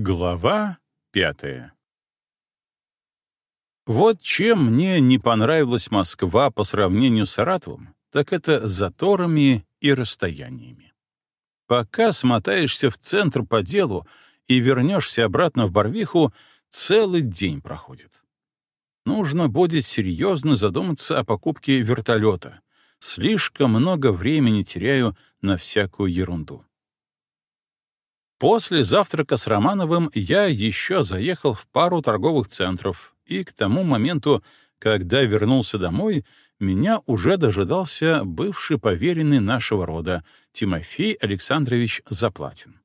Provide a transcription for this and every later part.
Глава пятая Вот чем мне не понравилась Москва по сравнению с Саратовым, так это заторами и расстояниями. Пока смотаешься в центр по делу и вернешься обратно в Барвиху, целый день проходит. Нужно будет серьезно задуматься о покупке вертолета. Слишком много времени теряю на всякую ерунду. После завтрака с Романовым я еще заехал в пару торговых центров, и к тому моменту, когда вернулся домой, меня уже дожидался бывший поверенный нашего рода Тимофей Александрович Заплатин.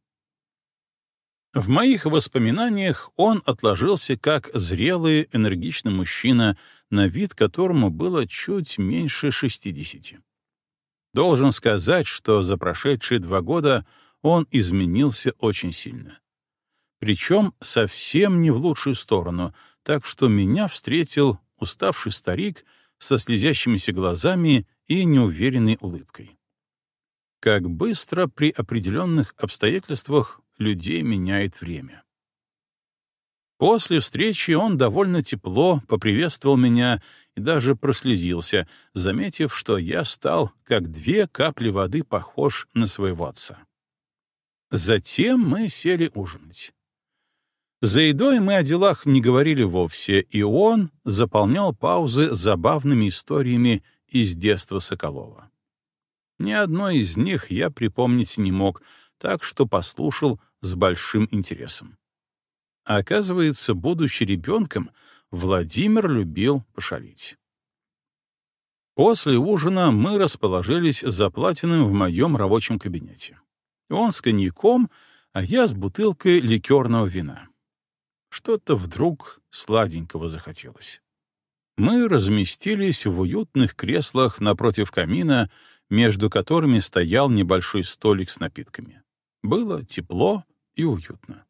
В моих воспоминаниях он отложился как зрелый, энергичный мужчина, на вид которому было чуть меньше 60. Должен сказать, что за прошедшие два года он изменился очень сильно. Причем совсем не в лучшую сторону, так что меня встретил уставший старик со слезящимися глазами и неуверенной улыбкой. Как быстро при определенных обстоятельствах людей меняет время. После встречи он довольно тепло поприветствовал меня и даже прослезился, заметив, что я стал, как две капли воды, похож на своего отца. Затем мы сели ужинать. За едой мы о делах не говорили вовсе, и он заполнял паузы забавными историями из детства Соколова. Ни одной из них я припомнить не мог, так что послушал с большим интересом. оказывается, будучи ребенком, Владимир любил пошалить. После ужина мы расположились за платиным в моем рабочем кабинете. Он с коньяком, а я с бутылкой ликерного вина. Что-то вдруг сладенького захотелось. Мы разместились в уютных креслах напротив камина, между которыми стоял небольшой столик с напитками. Было тепло и уютно.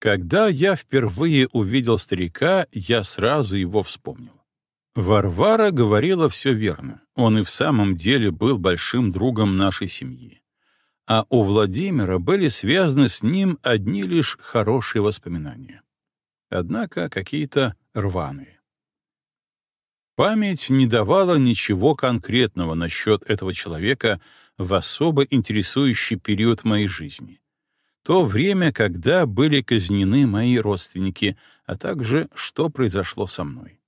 Когда я впервые увидел старика, я сразу его вспомнил. Варвара говорила все верно. Он и в самом деле был большим другом нашей семьи а у Владимира были связаны с ним одни лишь хорошие воспоминания. Однако какие-то рваные. Память не давала ничего конкретного насчет этого человека в особо интересующий период моей жизни. То время, когда были казнены мои родственники, а также что произошло со мной.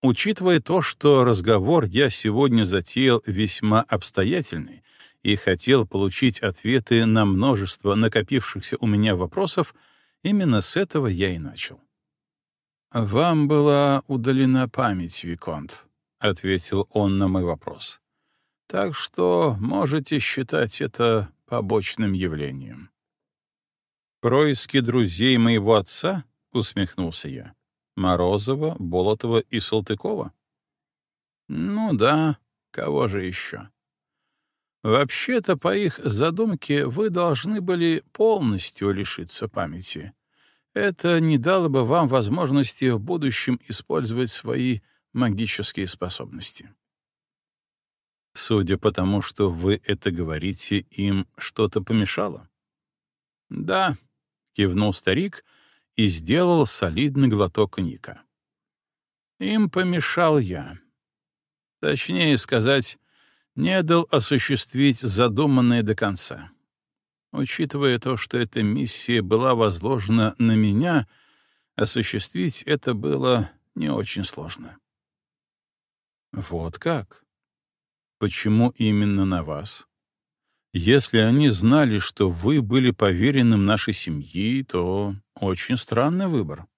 Учитывая то, что разговор я сегодня затеял весьма обстоятельный, и хотел получить ответы на множество накопившихся у меня вопросов, именно с этого я и начал. «Вам была удалена память, Виконт», — ответил он на мой вопрос. «Так что можете считать это побочным явлением». «Происки друзей моего отца?» — усмехнулся я. «Морозова, Болотова и Салтыкова?» «Ну да, кого же еще?» Вообще-то, по их задумке, вы должны были полностью лишиться памяти. Это не дало бы вам возможности в будущем использовать свои магические способности. Судя по тому, что вы это говорите, им что-то помешало? Да, кивнул старик и сделал солидный глоток коньяка. Им помешал я. Точнее сказать, не дал осуществить задуманное до конца. Учитывая то, что эта миссия была возложена на меня, осуществить это было не очень сложно. Вот как? Почему именно на вас? Если они знали, что вы были поверенным нашей семьи, то очень странный выбор.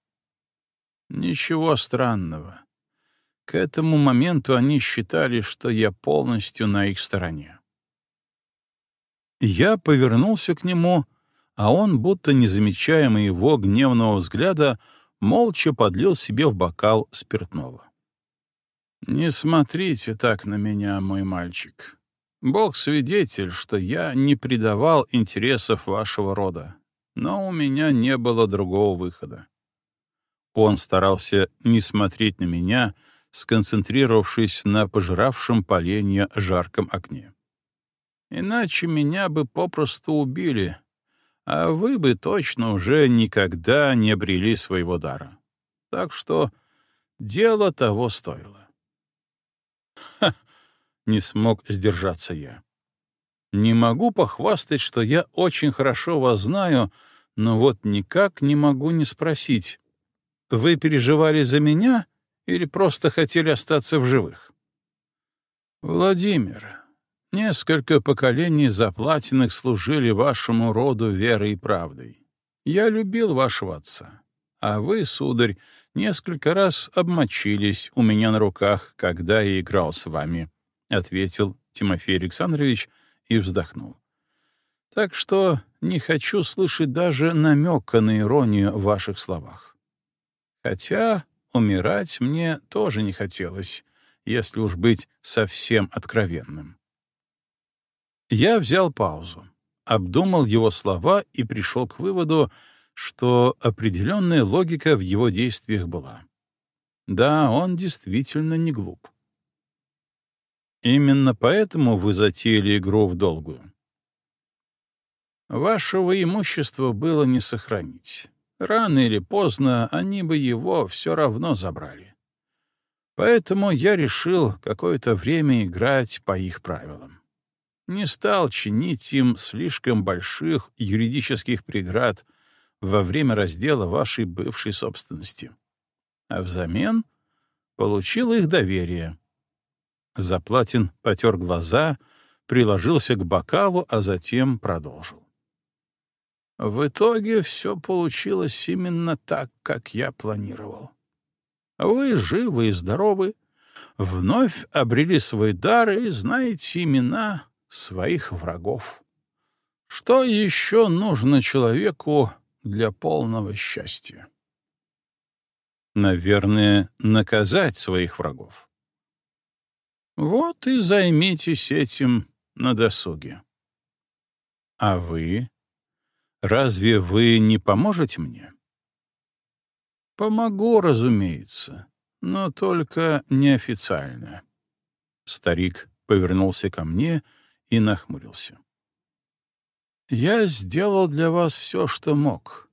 Ничего странного. К этому моменту они считали, что я полностью на их стороне. Я повернулся к нему, а он, будто не замечая моего гневного взгляда, молча подлил себе в бокал спиртного. «Не смотрите так на меня, мой мальчик. Бог свидетель, что я не предавал интересов вашего рода, но у меня не было другого выхода». Он старался не смотреть на меня, — сконцентрировавшись на пожиравшем поленья жарком огне. Иначе меня бы попросту убили, а вы бы точно уже никогда не обрели своего дара. Так что дело того стоило. Ха! Не смог сдержаться я. Не могу похвастать, что я очень хорошо вас знаю, но вот никак не могу не спросить. Вы переживали за меня или просто хотели остаться в живых? Владимир, несколько поколений заплатенных служили вашему роду верой и правдой. Я любил вашего отца, а вы, сударь, несколько раз обмочились у меня на руках, когда я играл с вами, — ответил Тимофей Александрович и вздохнул. Так что не хочу слышать даже намека на иронию в ваших словах. Хотя умирать мне тоже не хотелось, если уж быть совсем откровенным. Я взял паузу, обдумал его слова и пришел к выводу, что определенная логика в его действиях была. Да, он действительно не глуп. Именно поэтому вы затеяли игру в долгую. Вашего имущества было не сохранить. Рано или поздно они бы его все равно забрали. Поэтому я решил какое-то время играть по их правилам. Не стал чинить им слишком больших юридических преград — во время раздела вашей бывшей собственности. А взамен получил их доверие. Заплатин потер глаза, приложился к бокалу, а затем продолжил. В итоге все получилось именно так, как я планировал. Вы живы и здоровы, вновь обрели свой дар и знаете имена своих врагов. Что еще нужно человеку для полного счастья. Наверное, наказать своих врагов. Вот и займитесь этим на досуге. А вы? Разве вы не поможете мне? Помогу, разумеется, но только неофициально. Старик повернулся ко мне и нахмурился. Я сделал для вас все, что мог.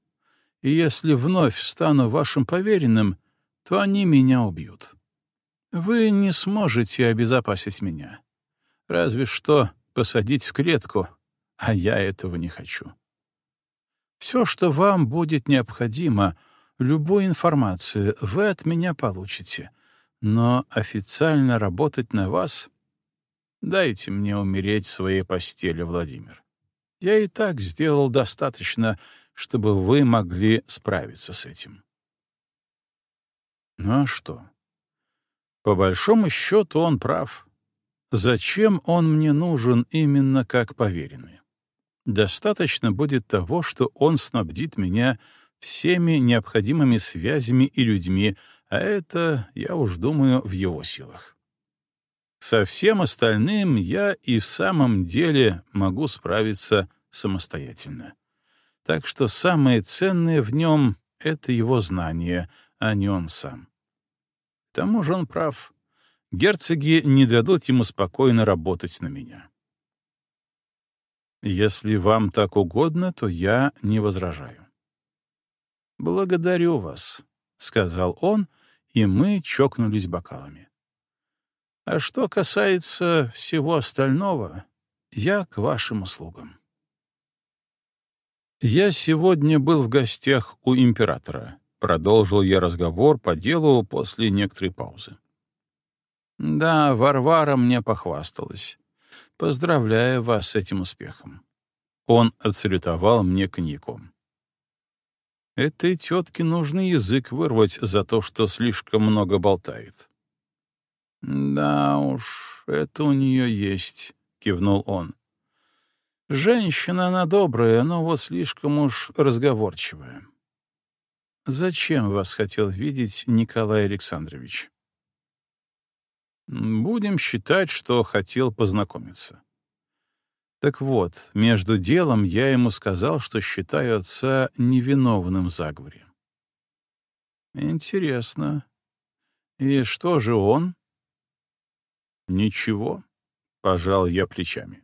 И если вновь стану вашим поверенным, то они меня убьют. Вы не сможете обезопасить меня. Разве что посадить в клетку, а я этого не хочу. Все, что вам будет необходимо, любую информацию вы от меня получите, но официально работать на вас — дайте мне умереть в своей постели, Владимир. Я и так сделал достаточно, чтобы вы могли справиться с этим. Ну а что? По большому счету он прав. Зачем он мне нужен именно как поверенный? Достаточно будет того, что он снабдит меня всеми необходимыми связями и людьми, а это, я уж думаю, в его силах. Со всем остальным я и в самом деле могу справиться самостоятельно. Так что самое ценное в нем — это его знание, а не он сам. К тому же он прав. Герцоги не дадут ему спокойно работать на меня. Если вам так угодно, то я не возражаю. «Благодарю вас», — сказал он, и мы чокнулись бокалами. А что касается всего остального, я к вашим услугам. Я сегодня был в гостях у императора. Продолжил я разговор по делу после некоторой паузы. Да, Варвара мне похвасталась. Поздравляю вас с этим успехом. Он отсалютовал мне коньяком. Этой тетке нужно язык вырвать за то, что слишком много болтает. «Да уж, это у нее есть», — кивнул он. «Женщина она добрая, но вот слишком уж разговорчивая». «Зачем вас хотел видеть Николай Александрович?» «Будем считать, что хотел познакомиться». Так вот, между делом я ему сказал, что считаю отца невиновным в заговоре. Интересно. И что же он? «Ничего», — пожал я плечами.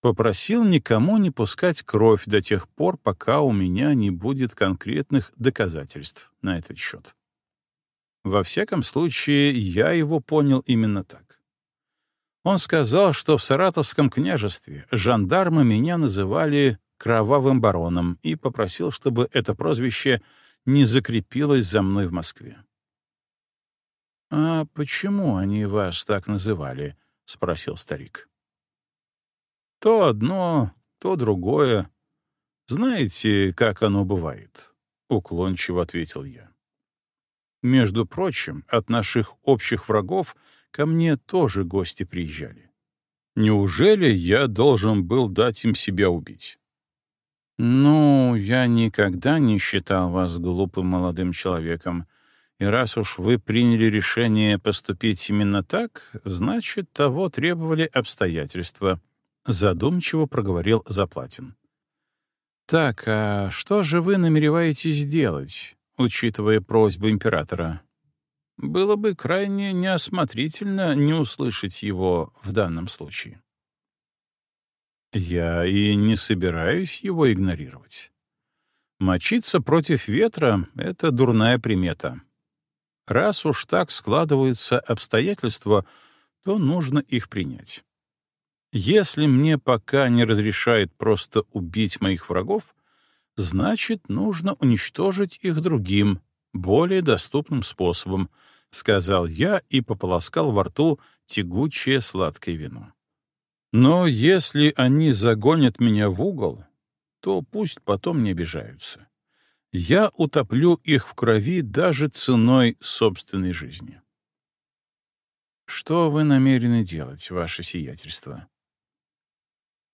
Попросил никому не пускать кровь до тех пор, пока у меня не будет конкретных доказательств на этот счет. Во всяком случае, я его понял именно так. Он сказал, что в Саратовском княжестве жандармы меня называли «кровавым бароном» и попросил, чтобы это прозвище не закрепилось за мной в Москве. «А почему они вас так называли?» — спросил старик. «То одно, то другое. Знаете, как оно бывает?» — уклончиво ответил я. «Между прочим, от наших общих врагов ко мне тоже гости приезжали. Неужели я должен был дать им себя убить?» «Ну, я никогда не считал вас глупым молодым человеком», и раз уж вы приняли решение поступить именно так, значит, того требовали обстоятельства, — задумчиво проговорил Заплатин. Так, а что же вы намереваетесь делать, учитывая просьбу императора? Было бы крайне неосмотрительно не услышать его в данном случае. Я и не собираюсь его игнорировать. Мочиться против ветра — это дурная примета. Раз уж так складываются обстоятельства, то нужно их принять. Если мне пока не разрешает просто убить моих врагов, значит, нужно уничтожить их другим, более доступным способом, — сказал я и пополоскал во рту тягучее сладкое вино. Но если они загонят меня в угол, то пусть потом не обижаются я утоплю их в крови даже ценой собственной жизни. Что вы намерены делать, ваше сиятельство?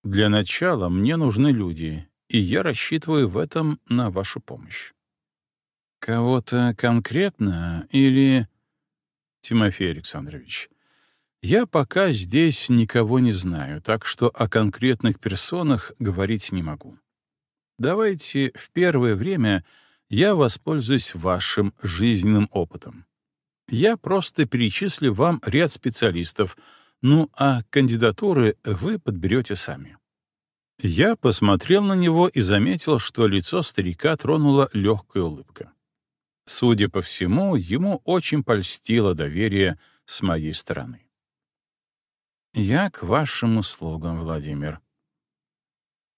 Для начала мне нужны люди, и я рассчитываю в этом на вашу помощь. Кого-то конкретно или... Тимофей Александрович, я пока здесь никого не знаю, так что о конкретных персонах говорить не могу. Давайте в первое время я воспользуюсь вашим жизненным опытом. Я просто перечислю вам ряд специалистов, ну а кандидатуры вы подберете сами. Я посмотрел на него и заметил, что лицо старика тронула легкая улыбка. Судя по всему, ему очень польстило доверие с моей стороны. «Я к вашим услугам, Владимир».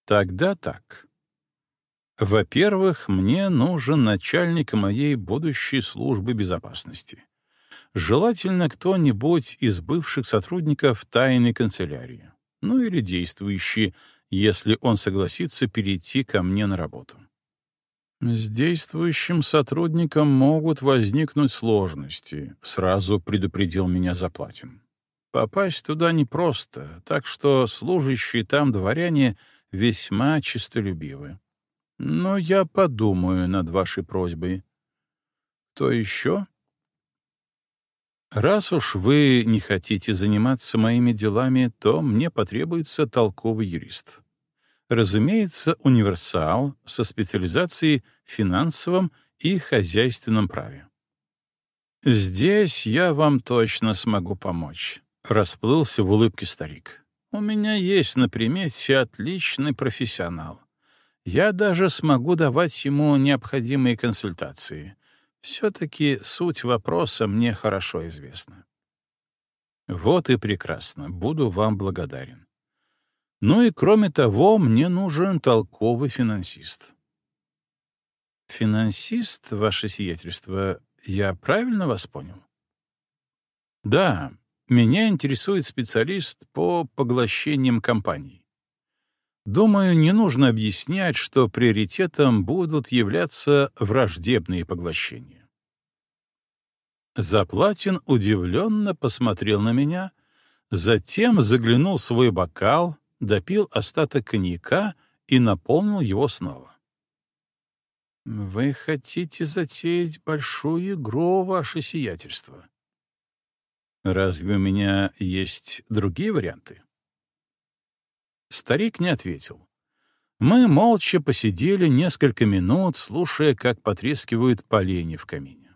«Тогда так. Во-первых, мне нужен начальник моей будущей службы безопасности. Желательно кто-нибудь из бывших сотрудников тайной канцелярии, ну или действующий, если он согласится перейти ко мне на работу. С действующим сотрудником могут возникнуть сложности, сразу предупредил меня Заплатин. Попасть туда непросто, так что служащие там дворяне весьма честолюбивы. Но я подумаю над вашей просьбой. Кто еще? Раз уж вы не хотите заниматься моими делами, то мне потребуется толковый юрист. Разумеется, универсал со специализацией в финансовом и хозяйственном праве. Здесь я вам точно смогу помочь, расплылся в улыбке старик. У меня есть на примете отличный профессионал. Я даже смогу давать ему необходимые консультации. Все-таки суть вопроса мне хорошо известна. Вот и прекрасно, буду вам благодарен. Ну и кроме того, мне нужен толковый финансист. Финансист, ваше сиятельство, я правильно вас понял? Да, меня интересует специалист по поглощениям компаний. Думаю, не нужно объяснять, что приоритетом будут являться враждебные поглощения. Заплатин удивленно посмотрел на меня, затем заглянул в свой бокал, допил остаток коньяка и наполнил его снова. «Вы хотите затеять большую игру, ваше сиятельство?» «Разве у меня есть другие варианты?» Старик не ответил. Мы молча посидели несколько минут, слушая, как потрескивают поленья в камине.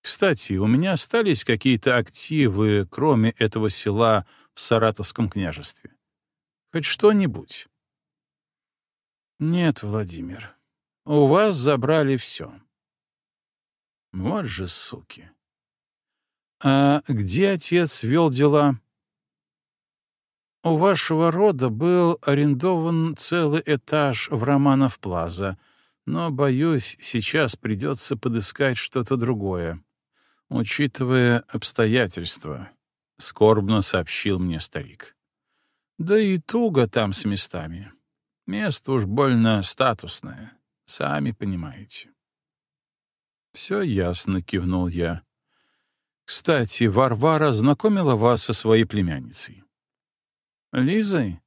Кстати, у меня остались какие-то активы, кроме этого села в Саратовском княжестве. Хоть что-нибудь. Нет, Владимир, у вас забрали все. Вот же суки. А где отец вел дела? У вашего рода был арендован целый этаж в Романов Плаза, но, боюсь, сейчас придется подыскать что-то другое, учитывая обстоятельства, — скорбно сообщил мне старик. Да и туго там с местами. Место уж больно статусное, сами понимаете. Все ясно, — кивнул я. Кстати, Варвара знакомила вас со своей племянницей. Лизой?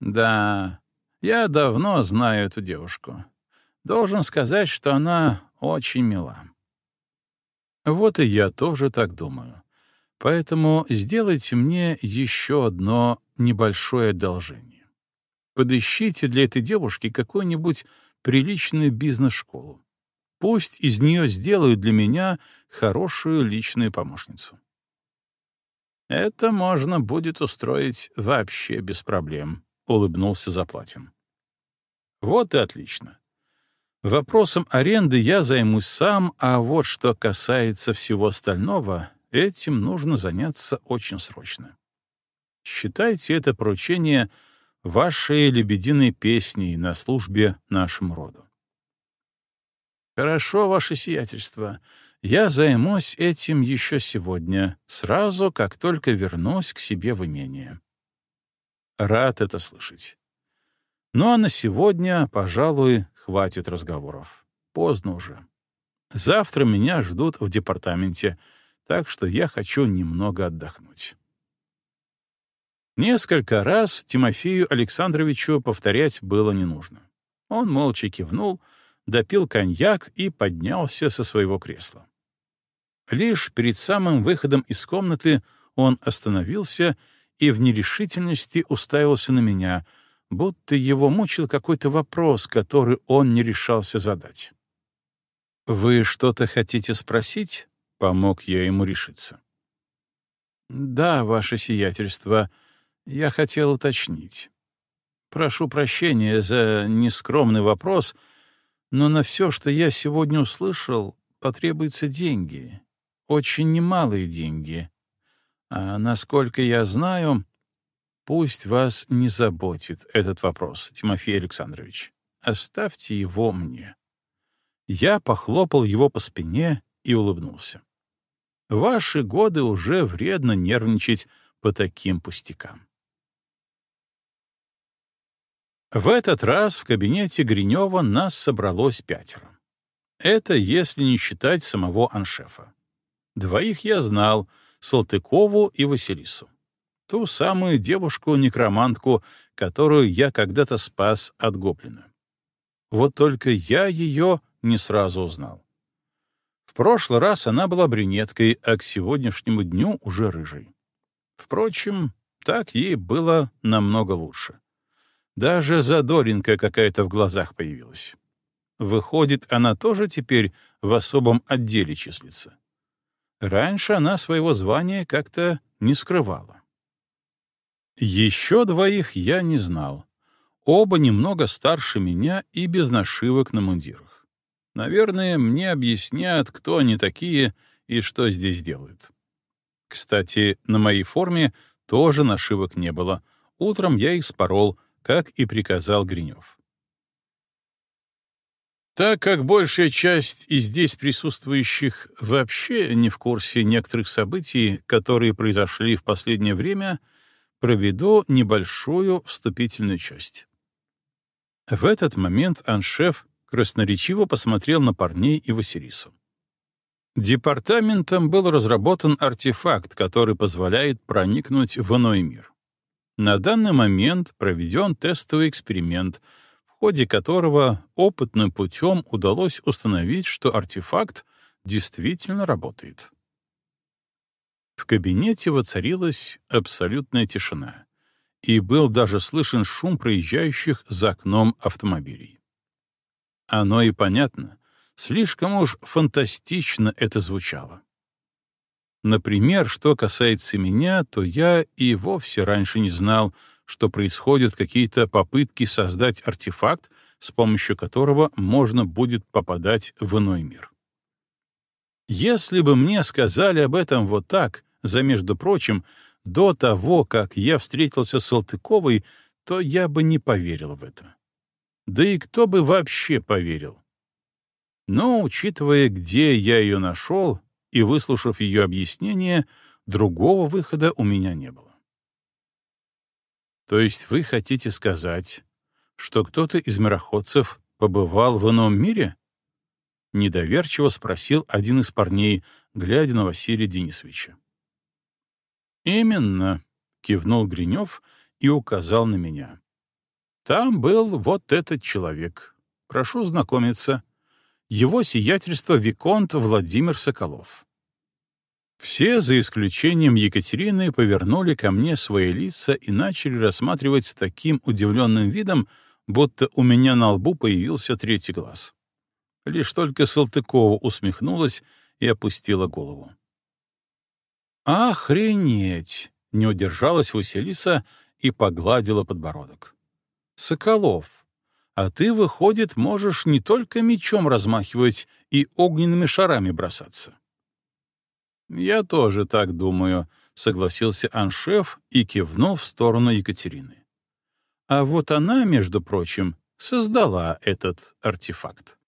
Да, я давно знаю эту девушку. Должен сказать, что она очень мила. Вот и я тоже так думаю. Поэтому сделайте мне еще одно небольшое одолжение. Подыщите для этой девушки какую-нибудь приличную бизнес-школу. Пусть из нее сделают для меня хорошую личную помощницу. Это можно будет устроить вообще без проблем, — улыбнулся Заплатин. Вот и отлично. Вопросом аренды я займусь сам, а вот что касается всего остального, этим нужно заняться очень срочно. Считайте это поручение вашей лебединой песней на службе нашему роду. Хорошо, ваше сиятельство. Я займусь этим еще сегодня, сразу, как только вернусь к себе в имение. Рад это слышать. Ну а на сегодня, пожалуй, Хватит разговоров. Поздно уже. Завтра меня ждут в департаменте, так что я хочу немного отдохнуть. Несколько раз Тимофею Александровичу повторять было не нужно. Он молча кивнул, допил коньяк и поднялся со своего кресла. Лишь перед самым выходом из комнаты он остановился и в нерешительности уставился на меня — будто его мучил какой-то вопрос, который он не решался задать. «Вы что-то хотите спросить?» — помог я ему решиться. «Да, ваше сиятельство, я хотел уточнить. Прошу прощения за нескромный вопрос, но на все, что я сегодня услышал, потребуются деньги, очень немалые деньги. А насколько я знаю, Пусть вас не заботит этот вопрос, Тимофей Александрович. Оставьте его мне. Я похлопал его по спине и улыбнулся. Ваши годы уже вредно нервничать по таким пустякам. В этот раз в кабинете Гринева нас собралось пятеро. Это если не считать самого аншефа. Двоих я знал — Салтыкову и Василису ту самую девушку-некромантку, которую я когда-то спас от гоблина. Вот только я ее не сразу узнал. В прошлый раз она была брюнеткой, а к сегодняшнему дню уже рыжей. Впрочем, так ей было намного лучше. Даже задоринка какая-то в глазах появилась. Выходит, она тоже теперь в особом отделе числится. Раньше она своего звания как-то не скрывала. Еще двоих я не знал. Оба немного старше меня и без нашивок на мундирах. Наверное, мне объяснят, кто они такие и что здесь делают. Кстати, на моей форме тоже нашивок не было. Утром я их спорол, как и приказал Гринев. Так как большая часть из здесь присутствующих вообще не в курсе некоторых событий, которые произошли в последнее время — проведу небольшую вступительную часть. В этот момент аншеф красноречиво посмотрел на парней и Василису. Департаментом был разработан артефакт, который позволяет проникнуть в иной мир. На данный момент проведен тестовый эксперимент, ходе которого опытным путем удалось установить, что артефакт действительно работает. В кабинете воцарилась абсолютная тишина, и был даже слышен шум проезжающих за окном автомобилей. Оно и понятно, слишком уж фантастично это звучало. Например, что касается меня, то я и вовсе раньше не знал, что происходят какие-то попытки создать артефакт, с помощью которого можно будет попадать в иной мир. Если бы мне сказали об этом вот так, за между прочим, до того, как я встретился с Салтыковой, то я бы не поверил в это. Да и кто бы вообще поверил? Но, учитывая, где я ее нашел, и выслушав ее объяснение, другого выхода у меня не было. То есть вы хотите сказать, что кто-то из мироходцев побывал в ином мире? Недоверчиво спросил один из парней, глядя на Василия Денисовича. «Именно», — кивнул Гринев и указал на меня. «Там был вот этот человек. Прошу знакомиться. Его сиятельство Виконт Владимир Соколов». Все, за исключением Екатерины, повернули ко мне свои лица и начали рассматривать с таким удивленным видом, будто у меня на лбу появился третий глаз. Лишь только Салтыкова усмехнулась и опустила голову. «Охренеть!» — не удержалась Василиса и погладила подбородок. «Соколов, а ты, выходит, можешь не только мечом размахивать и огненными шарами бросаться». «Я тоже так думаю», — согласился аншеф и кивнул в сторону Екатерины. А вот она, между прочим, создала этот артефакт.